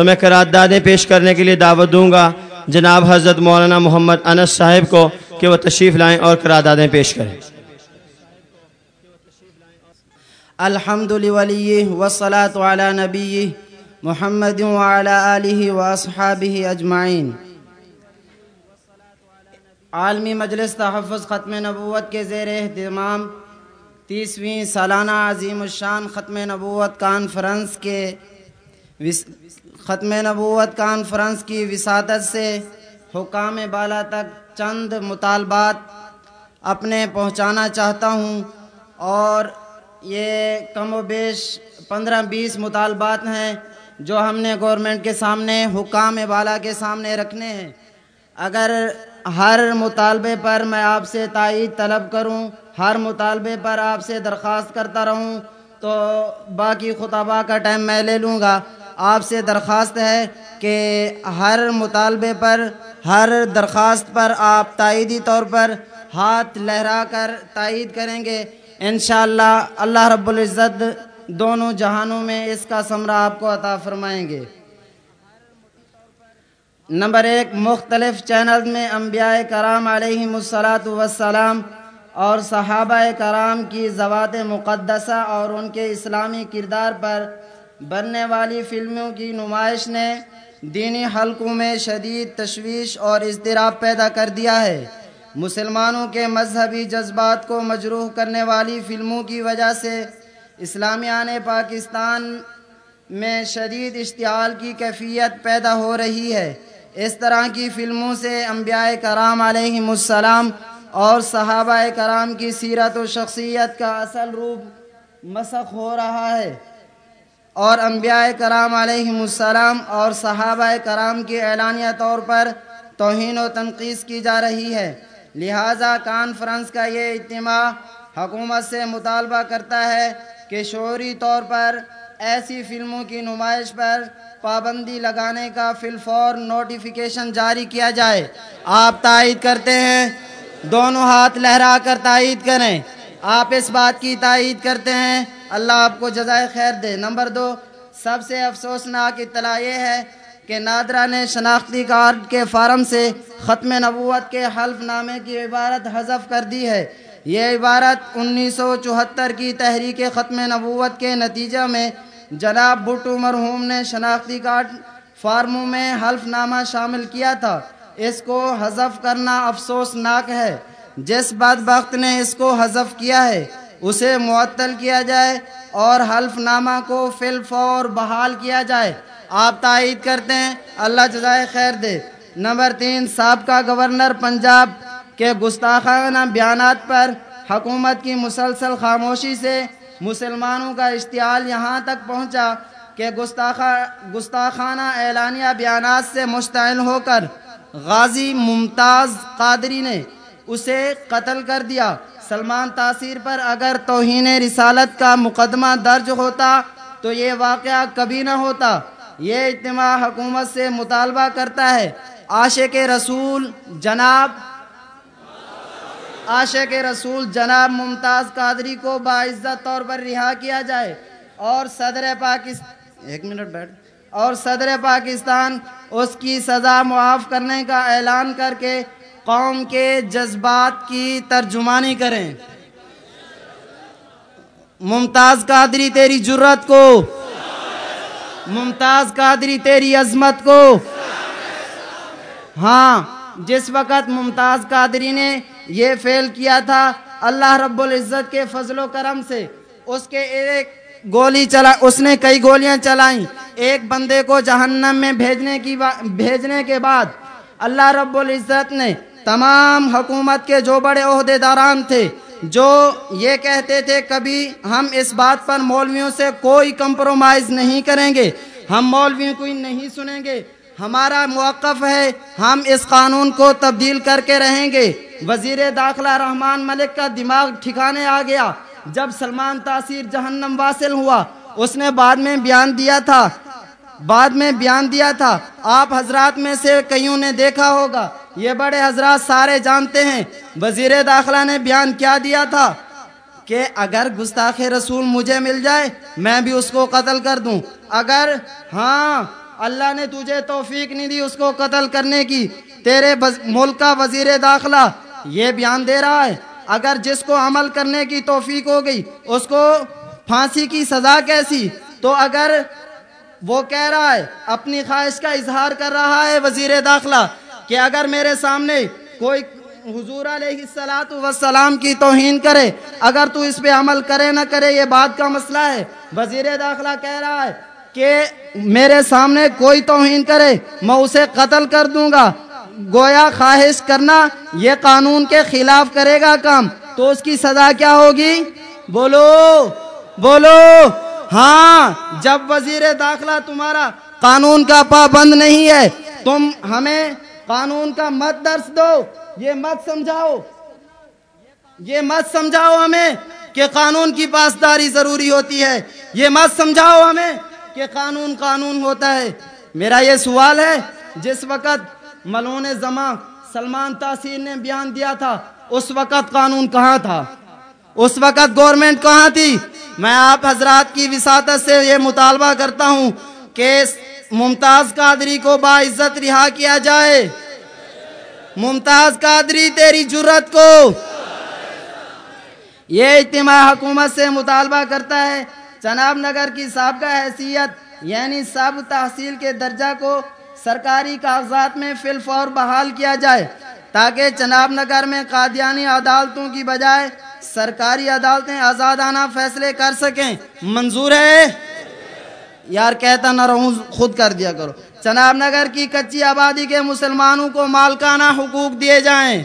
تو میں قراردادیں پیش کرنے کے لیے دعوت دوں گا جناب حضرت مولانا محمد انس صاحب کو کہ وہ تشریف لائیں اور قراردادیں پیش کریں۔ الحمد لولیہ والصلاة علی نبیہ محمد وعلی آلہ واصحابہ اجمعین عالمی مجلس تحفظ ختم نبوت کے زیر اہتمام تیسویں سالانہ عظیم الشان ختم نبوت کانفرنس کے ختم نبوت کانفرنس کی وسادت سے حکام بالا تک چند مطالبات اپنے پہنچانا چاہتا ہوں اور یہ کم و بیش پندرہ بیس مطالبات ہیں جو ہم نے گورنمنٹ کے سامنے، حکام بالا کے سامنے رکھنے ہیں۔ اگر ہر مطالبے پر میں آپ سے تائید طلب کروں، ہر مطالبے پر آپ سے درخواست کرتا رہوں، تو باقی خطبہ کا ٹائم میں لے لوں گا۔ آپ سے درخواست ہے کہ ہر مطالبے پر، ہر درخواست پر آپ تائیدی طور پر ہاتھ لہرا کر تائید کریں گے۔ انشاءاللہ اللہ رب العزت دونوں جہانوں میں اس کا ثمرہ آپ کو عطا فرمائیں گے۔ نمبر ایک، مختلف چینل میں انبیاء کرام علیہ السلاۃ وسلام اور صحابہ کرام کی ذوات مقدسہ اور ان کے اسلامی کردار پر بننے والی فلموں کی نمائش نے دینی حلقوں میں شدید تشویش اور اضطراب پیدا کر دیا ہے۔ مسلمانوں کے مذہبی جذبات کو مجروح کرنے والی فلموں کی وجہ سے اسلامیان پاکستان میں شدید اشتعال کی کیفیت پیدا ہو رہی ہے۔ اس طرح کی فلموں سے انبیاء کرام علیہ السلام اور صحابہ کرام کی سیرت و شخصیت کا اصل روپ مسخ ہو رہا ہے۔ اور انبیاء کرام علیہ السلام اور صحابہ کرام کی اعلانیہ طور پر توہین و تنقید کی جا رہی ہے۔ لہٰذا کانفرنس کا یہ اجتماع حکومت سے مطالبہ کرتا ہے کہ شعوری طور پر ایسی فلموں کی نمائش پر پابندی لگانے کا فلفور نوٹیفیکیشن جاری کیا جائے۔ آپ تائید کرتے ہیں، دونوں ہاتھ لہرا کر تائید کریں۔ آپ اس بات کی تائید کرتے ہیں اللہ آپ کو جزائے خیر دے۔ نمبر دو، سب سے افسوسناک اطلاع یہ ہے کہ نادرہ نے شناختی کارڈ کے فارم سے ختم نبوت کے حلف نامے کی عبارت حذف کر دی ہے۔ یہ عبارت انیس سو چوہتر کی تحریک ختم نبوت کے نتیجہ میں جناب بھٹو مرحوم نے شناختی کارڈ فارموں میں حلف نامہ شامل کیا تھا۔ اس کو حذف کرنا افسوسناک ہے۔ جس بدبخت نے اس کو حذف کیا ہے اسے معطل کیا جائے اور حلف نامہ کو فل فور بحال کیا جائے۔ آپ تائید کرتے ہیں، اللہ جزائے خیر دے۔ نمبر تین، سابقہ گورنر پنجاب کے گستاخانہ بیانات پر حکومت کی مسلسل خاموشی سے مسلمانوں کا اشتعال یہاں تک پہنچا کہ گستاخہ، گستاخانہ اعلانیہ بیانات سے مشتعل ہو کر غازی ممتاز قادری نے اسے قتل کر دیا۔ سلمان تاثیر پر اگر توہین رسالت کا مقدمہ درج ہوتا تو یہ واقعہ کبھی نہ ہوتا۔ یہ اجتماع حکومت سے مطالبہ کرتا ہے۔ عاشق رسول جناب، عاشق رسول جناب ممتاز قادری کو باعزت طور پر رہا کیا جائے۔ اور صدر پاکستان ایک منٹ بیٹھ۔ اور صدر پاکستان اس کی سزا معاف کرنے کا اعلان کر کے قوم کے جذبات کی ترجمانی کریں۔ ممتاز قادری تیری جرت کو۔ ممتاز قادری تیری عظمت کو۔ ہاں جس وقت ممتاز قادری نے یہ فیل کیا تھا، اللہ رب العزت کے فضل و کرم سے، اس کے ایک گولی چلا، اس نے کئی گولیاں چلائیں۔ ایک بندے کو جہنم میں بھیجنے کی بھیجنے کے بعد اللہ رب العزت نے تمام حکومت کے جو بڑے عہدے داران تھے، جو یہ کہتے تھے، کبھی ہم اس بات پر مولویوں سے کوئی کمپرومائز نہیں کریں گے۔ ہم مولویوں کو نہیں سنیں گے۔ ہمارا موقف ہے، ہم اس قانون کو تبدیل کر کے رہیں گے۔ وزیر داخلہ رحمان ملک کا دماغ ٹھکانے آ گیا۔ جب سلمان تاثیر جہنم واصل ہوا، اس نے بعد میں بیان دیا تھا۔ بعد میں بیان دیا تھا۔ آپ حضرات میں سے کئیوں نے دیکھا ہوگا۔ یہ بڑے حضرات سارے جانتے ہیں۔ وزیر داخلہ نے بیان کیا دیا تھا کہ اگر گستاخ رسول مجھے مل جائے، میں بھی اس کو قتل کر دوں۔ اگر ہاں اللہ نے تجھے توفیق نہیں دی اس کو قتل کرنے کی، تیرے ملک کا وزیر داخلہ یہ بیان دے رہا ہے۔ اگر جس کو عمل کرنے کی توفیق ہو گئی، اس کو پھانسی کی سزا کیسی؟ تو اگر وہ کہہ رہا ہے، اپنی خواہش کا اظہار کر رہا ہے وزیر داخلہ کہ اگر میرے سامنے کوئی حضور علیہ السلام کی توہین کرے، اگر تو اس پہ عمل کرے نہ کرے، یہ بات کا مسئلہ ہے۔ وزیر داخلہ کہہ رہا ہے کہ میرے سامنے کوئی توہین کرے، میں اسے قتل کر دوں گا۔ گویا خواہش کرنا، یہ قانون کے خلاف کرے گا کام۔ تو اس کی سزا کیا ہوگی؟ بولو بولو۔ ہاں جب وزیر داخلہ تمہارا قانون کا پابند نہیں ہے، تم ہمیں قانون کا مت درس دو۔ یہ مت سمجھاؤ۔ یہ مت سمجھاؤ ہمیں کہ قانون کی پاسداری ضروری ہوتی ہے۔ یہ مت سمجھاؤ ہمیں کہ قانون قانون ہوتا ہے۔ میرا یہ سوال ہے، جس وقت ملون زماں سلمان تاثیر نے بیان دیا تھا، اس وقت قانون کہاں تھا؟ اس وقت گورنمنٹ کہاں تھی؟ میں آپ حضرات کی وساطت سے یہ مطالبہ کرتا ہوں کہ ممتاز قادری کو باعزت رہا کیا جائے۔ ممتاز قادری، تیری جرت کو۔ یہ اجتماع حکومت سے مطالبہ کرتا ہے۔ چناب نگر کی سابقہ حیثیت یعنی سب تحصیل کے درجہ کو سرکاری کاغذات میں فی الفور بحال کیا جائے۔ تاکہ چناب نگر میں قادیانی عدالتوں کی بجائے سرکاری عدالتیں آزادانہ فیصلے کر سکیں۔ منظور ہے؟ یار کہتا نہ رہوں، خود کر دیا کرو۔ چناب نگر کی کچی آبادی کے مسلمانوں کو مالکانہ حقوق دیے جائیں۔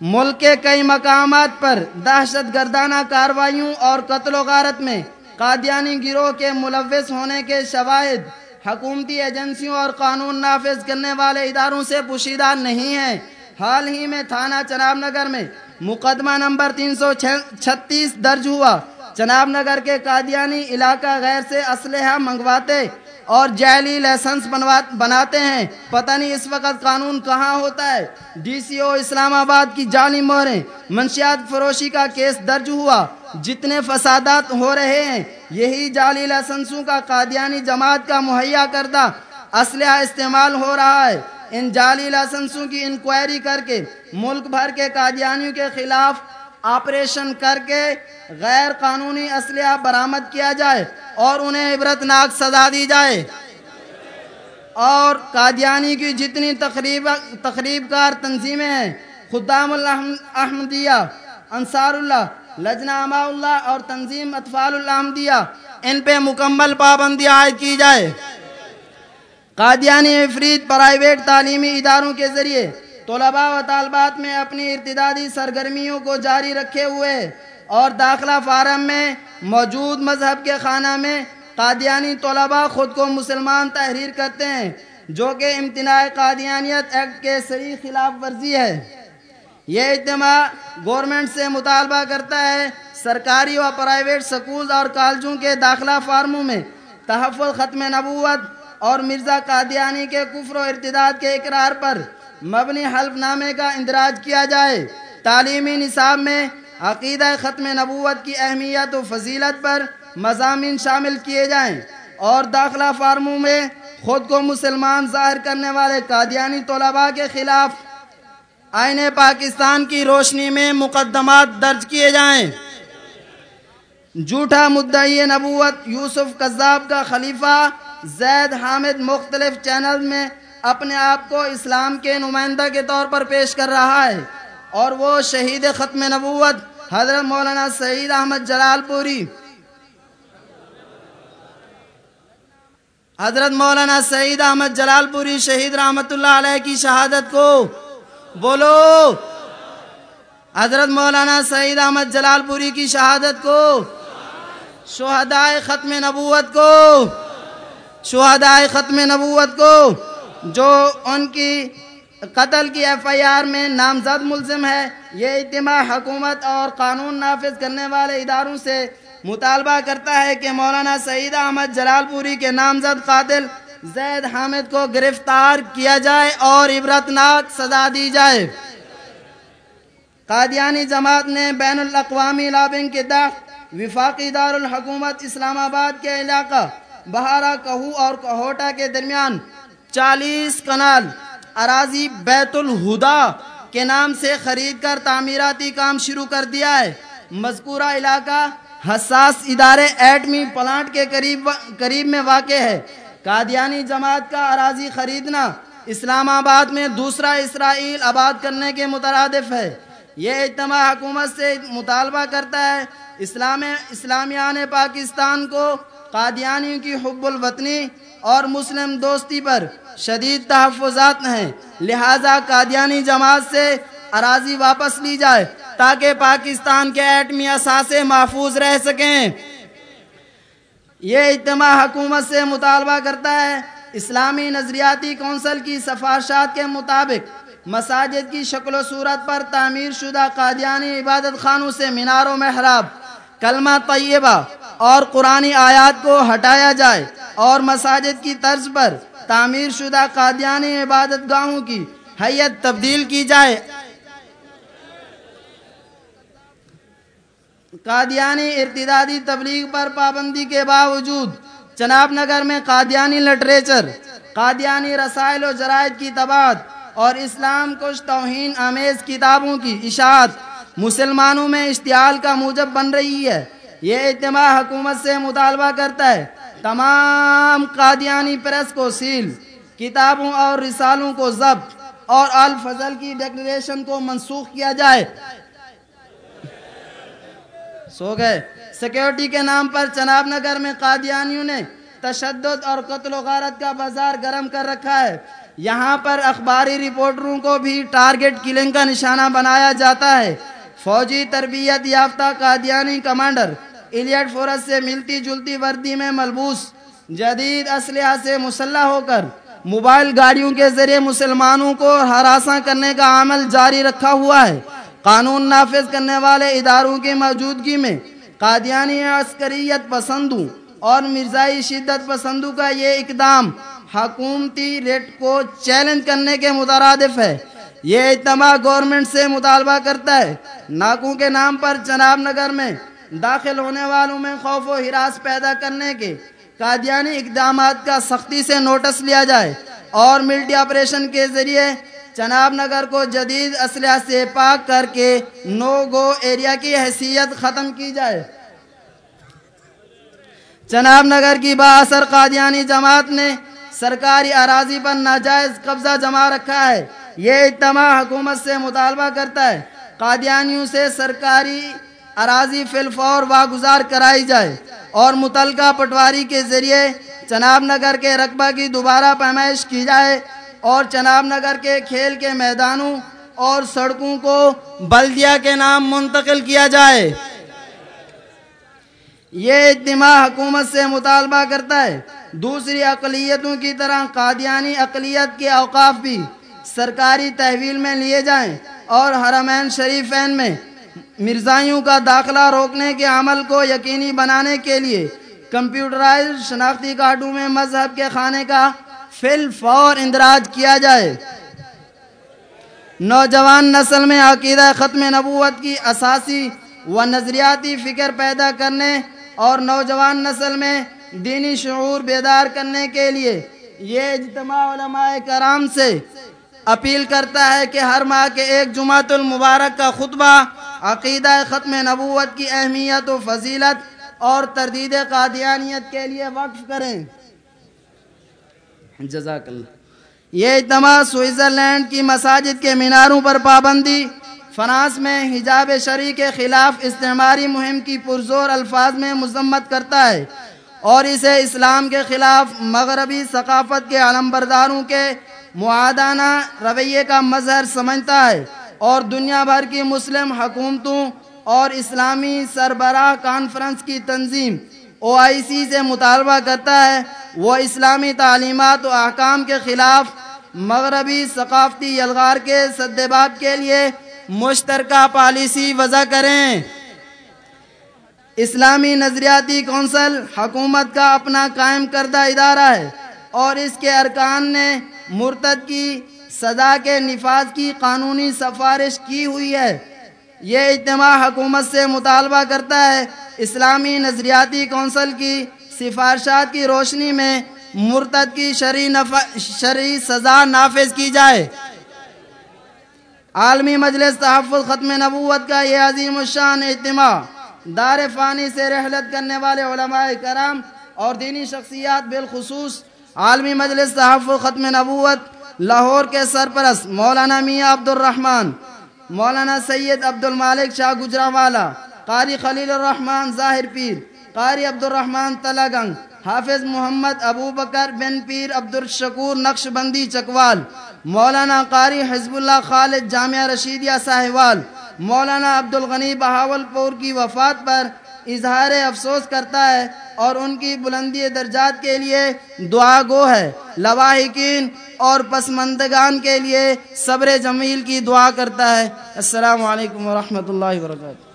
ملک کے کئی مقامات پر دہشت گردانہ کاروائیوں اور قتل و غارت میں قادیانی گروہ کے ملوث ہونے کے شواہد حکومتی ایجنسیوں اور قانون نافذ کرنے والے اداروں سے پوشیدہ نہیں ہیں۔ حال ہی میں تھانہ چناب نگر میں مقدمہ نمبر تین سو چھتیس درج ہوا۔ چناب نگر کے قادیانی علاقہ غیر سے اسلحہ منگواتے اور جیلی لیسنس بناتے ہیں۔ پتہ نہیں اس وقت قانون کہاں ہوتا ہے۔ ڈی سی او اسلام آباد کی جعلی مہریں منشیات فروشی کا کیس درج ہوا۔ جتنے فسادات ہو رہے ہیں، یہی جعلی لائسنسوں کا قادیانی جماعت کا مہیا کردہ اسلحہ استعمال ہو رہا ہے۔ ان جعلی لائسنسوں کی انکوائری کر کے ملک بھر کے قادیانیوں کے خلاف آپریشن کر کے غیر قانونی اسلحہ برآمد کیا جائے اور انہیں عبرت ناک سزا دی جائے۔ اور قادیانی کی جتنی تقریب تقریب کار تنظیمیں ہیں، خدام احمدیہ انصار اللہ لجنہ اما اللہ اور تنظیم اطفال الحمدیہ ان پہ مکمل پابندی عائد کی جائے۔ قادیانی افرید پرائیویٹ تعلیمی اداروں کے ذریعے طلباء و طالبات میں اپنی ارتدادی سرگرمیوں کو جاری رکھے ہوئے اور داخلہ فارم میں موجود مذہب کے خانہ میں قادیانی طلباء خود کو مسلمان تحریر کرتے ہیں، جو کہ امتناع قادیانیت ایکٹ کے صحیح خلاف ورزی ہے۔ یہ اجتماع گورنمنٹ سے مطالبہ کرتا ہے سرکاری و پرائیویٹ سکولز اور کالجوں کے داخلہ فارموں میں تحفظ ختم نبوت اور مرزا قادیانی کے کفر و ارتداد کے اقرار پر مبنی حلف نامے کا اندراج کیا جائے۔ تعلیمی نصاب میں عقیدہ ختم نبوت کی اہمیت و فضیلت پر مضامین شامل کیے جائیں اور داخلہ فارموں میں خود کو مسلمان ظاہر کرنے والے قادیانی طلباء کے خلاف آئین پاکستان کی روشنی میں مقدمات درج کیے جائیں۔ جھوٹا مدعی نبوت یوسف قذاب کا خلیفہ زید حامد مختلف چینل میں اپنے آپ کو اسلام کے نمائندہ کے طور پر پیش کر رہا ہے اور وہ شہید ختم نبوت حضرت مولانا سعید احمد جلال پوری، حضرت مولانا سعید احمد جلال پوری شہید رحمت اللہ علیہ کی شہادت کو بولو۔ حضرت مولانا سعید احمد جلال پوری کی شہادت کو، شہدائے ختم نبوت کو، شہدائے ختم نبوت کو جو ان کی قتل کی ایف آئی آر میں نامزد ملزم ہے، یہ اجتماع حکومت اور قانون نافذ کرنے والے اداروں سے مطالبہ کرتا ہے کہ مولانا سعید احمد جلال پوری کے نامزد قاتل زید حامد کو گرفتار کیا جائے اور عبرتناک سزا دی جائے۔ قادیانی جماعت نے بین الاقوامی لابنگ کے داخل وفاقی دار الحکومت اسلام آباد کے علاقہ بہارا کہو اور کہوٹا کے درمیان چالیس کنال اراضی بیت الہدا کے نام سے خرید کر تعمیراتی کام شروع کر دیا ہے۔ مذکورہ علاقہ حساس ادارے ایٹمی پلانٹ کے قریب قریب میں واقع ہے۔ قادیانی جماعت کا اراضی خریدنا اسلام آباد میں دوسرا اسرائیل آباد کرنے کے مترادف ہے۔ یہ اجتماع حکومت سے مطالبہ کرتا ہے اسلام اسلامیان پاکستان کو قادیانیوں کی حب الوطنی اور مسلم دوستی پر شدید تحفظات ہیں۔ لہٰذا قادیانی جماعت سے اراضی واپس لی جائے تاکہ پاکستان کے ایٹمی اثاثے محفوظ رہ سکیں۔ یہ اجتماع حکومت سے مطالبہ کرتا ہے۔ اسلامی نظریاتی کونسل کی سفارشات کے مطابق مساجد کی شکل و صورت پر تعمیر شدہ قادیانی عبادت خانوں سے مینار و محراب۔ کلمہ طیبہ اور قرآنی آیات کو ہٹایا جائے اور مساجد کی طرز پر تعمیر شدہ قادیانی عبادت گاہوں کی حیت تبدیل کی جائے۔ قادیانی ارتدادی تبلیغ پر پابندی کے باوجود چناب نگر میں قادیانی لٹریچر قادیانی رسائل و جرائد کی تباد اور اسلام کش توہین آمیز کتابوں کی اشاعت مسلمانوں میں اشتعال کا موجب بن رہی ہے۔ یہ اجتماع حکومت سے مطالبہ کرتا ہے۔ تمام قادیانی پریس کو سیل، کتابوں اور رسالوں کو ضبط اور الفضل کی ڈیکلریشن کو منسوخ کیا جائے۔ سو گئے۔ سیکیورٹی کے نام پر چناب نگر میں قادیانیوں نے تشدد اور قتل و غارت کا بازار گرم کر رکھا ہے۔ یہاں پر اخباری رپورٹروں کو بھی ٹارگٹ کلنگ کا نشانہ بنایا جاتا ہے۔ فوجی تربیت یافتہ قادیانی کمانڈر ایلیٹ فورس سے ملتی جلتی وردی میں ملبوس، جدید اسلحہ سے مسلح ہو کر موبائل گاڑیوں کے ذریعے مسلمانوں کو ہراساں کرنے کا عمل جاری رکھا ہوا ہے۔ قانون نافذ کرنے والے اداروں کی موجودگی میں قادیانی عسکریت پسندوں اور مرزائی شدت پسندوں کا یہ اقدام حکومتی ریٹ کو چیلنج کرنے کے مترادف ہے۔ یہ اجتماع گورنمنٹ سے مطالبہ کرتا ہے۔ ناکوں کے نام پر چناب نگر میں داخل ہونے والوں میں خوف و ہراس پیدا کرنے کے قادیانی اقدامات کا سختی سے نوٹس لیا جائے اور ملٹی آپریشن کے ذریعے چناب نگر کو جدید اسلحہ سے پاک کر کے نو گو ایریا کی حیثیت ختم کی جائے۔ چناب نگر کی باثر قادیانی جماعت نے سرکاری اراضی پر ناجائز قبضہ جما رکھا ہے۔ یہ اجتماع حکومت سے مطالبہ کرتا ہے۔ قادیانیوں سے سرکاری اراضی فلفور واگزار کرائی جائے اور متعلقہ پٹواری کے ذریعے چناب نگر کے رقبہ کی دوبارہ پیمائش کی جائے اور چناب نگر کے کھیل کے میدانوں اور سڑکوں کو بلدیہ کے نام منتقل کیا جائے۔ یہ اجتماع حکومت سے مطالبہ کرتا ہے۔ دوسری اقلیتوں کی طرح قادیانی اقلیت کے اوقاف بھی سرکاری تحویل میں لیے جائیں اور حرمین شریفین میں مرزائیوں کا داخلہ روکنے کے عمل کو یقینی بنانے کے لیے کمپیوٹرائز شناختی کارڈوں میں مذہب کے خانے کا فل فور اندراج کیا جائے۔ نوجوان نسل میں عقیدہ ختم نبوت کی اساسی و نظریاتی فکر پیدا کرنے اور نوجوان نسل میں دینی شعور بیدار کرنے کے لیے یہ اجتماع علماء کرام سے اپیل کرتا ہے کہ ہر ماہ کے ایک جمعۃ المبارک کا خطبہ، عقیدہ ختم نبوت کی اہمیت و فضیلت اور تردید قادیانیت کے لیے وقف کریں۔ جزاک اللہ۔ یہ اجتماع سوئٹزرلینڈ کی مساجد کے میناروں پر پابندی، فرانس میں حجاب شرعی کے خلاف استعماری مہم کی پرزور الفاظ میں مذمت کرتا ہے۔ اور اسے اسلام کے خلاف مغربی ثقافت کے علمبرداروں کے معادانہ رویے کا مظہر سمجھتا ہے اور دنیا بھر کی مسلم حکومتوں اور اسلامی سربراہ کانفرنس کی تنظیم او آئی سی سے مطالبہ کرتا ہے وہ اسلامی تعلیمات و احکام کے خلاف مغربی ثقافتی یلغار کے سدباب کے لیے مشترکہ پالیسی وضع کریں۔ اسلامی نظریاتی کونسل حکومت کا اپنا قائم کردہ ادارہ ہے اور اس کے ارکان نے مرتد کی سزا کے نفاذ کی قانونی سفارش کی ہوئی ہے۔ یہ اجتماع حکومت سے مطالبہ کرتا ہے اسلامی نظریاتی کونسل کی سفارشات کی روشنی میں مرتد کی شرعی شرعی سزا نافذ کی جائے۔ عالمی مجلس تحفظ ختم نبوت کا یہ عظیم الشان اجتماع دار فانی سے رحلت کرنے والے علماء کرام اور دینی شخصیات بالخصوص عالمی مجلس تحفظ ختم نبوت لاہور کے سرپرست مولانا میاں عبد الرحمن مولانا سید عبد المالک شاہ گجرا والا قاری خلیل الرحمن ظاہر پیر، قاری عبد الرحمن تلگنگ حافظ محمد ابو بکر بن پیر عبد الشکور نقش بندی چکوال، مولانا قاری حزب اللہ خالد جامعہ رشیدیہ ساہوال مولانا عبد الغنی بہاول پور کی وفات پر اظہار افسوس کرتا ہے اور ان کی بلندی درجات کے لیے دعا گو ہے۔ لواحقین اور پسمندگان کے لیے صبر جمیل کی دعا کرتا ہے۔ السلام علیکم ورحمۃ اللہ وبرکاتہ۔